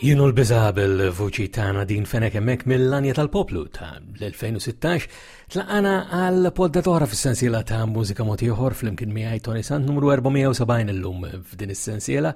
Jien u l-biża bil-vuċi tagħna din fenek hemmhekk mill-lanja tal-poplu ta' l-2016 tlaqana għal podda toħra fis-sensiela ta' mużika mod ieħor flimkien miegħi Tony Sant numru 470 illum f'din is-sensiela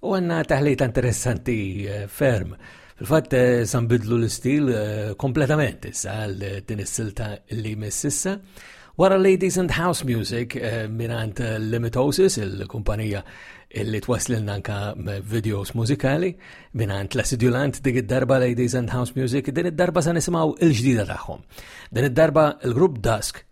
U għanna taħlita interessanti eh, ferm. Fil-fatt eh, sambidlu l-istil eh, kompletament issa għal din is-silta li messissa. Wara Ladies and House Music minant Limitosis, il-kumpanija illi twaslilna anka videos mużikali minant l-assidulant dik id-darba Ladies and House Music, din id-darba sa nisimaw il-ġdida tagħhom. Din id-darba il-grupp Dusk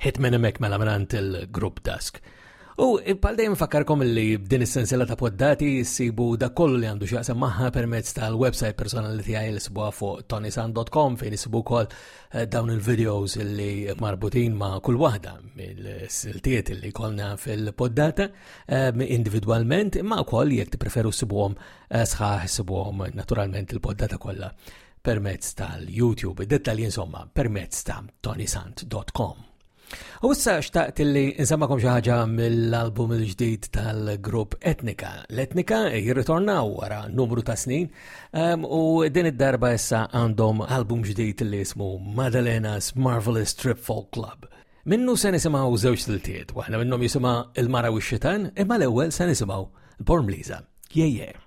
Hit minn hemmhekk mela mingħand il-Group Task. U bħal dejjem fakkarkom li b'din is-sensiela ta' poddati ssibu dak kollu li għandu x'jaqsam magħha permezz tal-website personali tiegħi li sibuha fuq tonisan.com fejn isibu wkoll eh, dawn il-videos li marbutin ma' kull waħda mill-siltiet li konna fil-poddata eh, individwalment imma wkoll jekk tippreferu sibuhom eh, sħaħ sibuhom naturalment il-poddata kollha permezz tal-YouTube, id-dettalji insomma permezz ta' tonisant.com. U issa xtaqt li nsemmakom xi ħaġa mill-album il-ġdid tal-grupp Etnika. L-Etnika jirritornaw wara numru ta' snin um, u din id-darba issa għandhom album ġdid li ismu Madalena's Marvelous Trip Folk Club. Minnu se nisimgħu żewġ tiltiet, waħna minnhom jisimha Il-Mara u x-Xitan, imma l-ewwel se nisimgħu l-Pormliża. Yeah, yeah.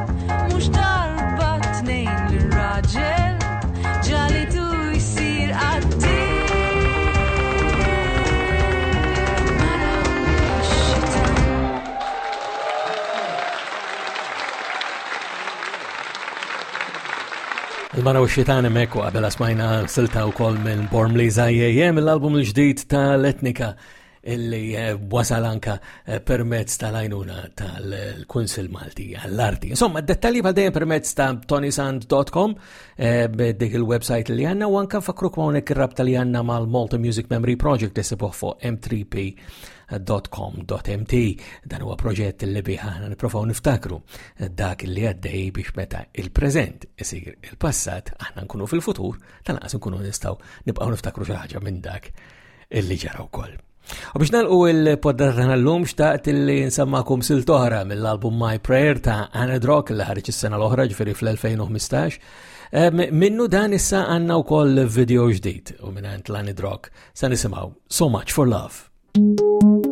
Mhux darba tnejn l-raġel ġali tu jsir għaddi. Il-mara u xitan emmek u għabela smajna silta u kol minn Bormli Zajjem l-album l-ġdijt ta' l-etnika illi eh, wasal anka eh, permezz tal-għajnuna tal-Kunsil Malti għall-arti. Insomma, dettalji bħal dejjem permezz ta' tonysand.com eh, dik il-website li għanna u anka fakru kmawnek rab tal għanna mal-Malta Music Memory Project tisibuħ fuq m3p.com.mt dan huwa proġett li biħa ħana niprofaw niftakru dak li għaddej biex meta il-preżent isir il-passat aħna nkunu fil-futur tal-qas nkunu nistaw nibqaw niftakru xi ħaġa minn dak illi ġara wkoll. U biex nalqu il-poddata tagħna llum xtaqt illi nsemmakum sil toħra mill-album My Prayer ta' Anna Drock li ħarġ is-sena l-oħra ġifieri fl-2015. Minnu dan issa għandna wkoll video ġdid u minn Antlani Drock sa nisimgħu So Much for Love.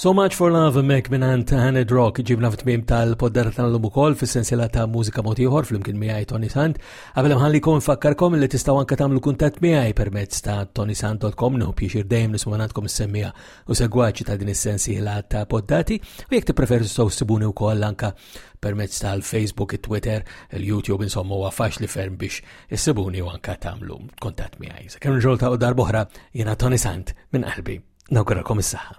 So much for love mek minant Haned Rock ġibna f'tmim tal-poddata tal-lum ukoll fis-sensiela ta' mużika motiħor fl-imkien miegħi Tony Sant. Qabel ħalli kun fakkarkom li tistgħu anke tagħmlu kuntatt miegħi permezz ta' tonysant.com nieħu pjixir dejjem nisma' għandkom semmija u segwaċi ta' din is-sensiela ta' poddati u jekk tippreferu tistgħu ssibuni wkoll anke permezz tal-Facebook, il-Twitter, il-YouTube, insomma huwa faċli ferm biex issibuni u anke tagħmlu kuntatt miegħi. Sakemm ġolta u darbohra jiena Tony Sant minn qalbi. Nawguralkom is-saħħa.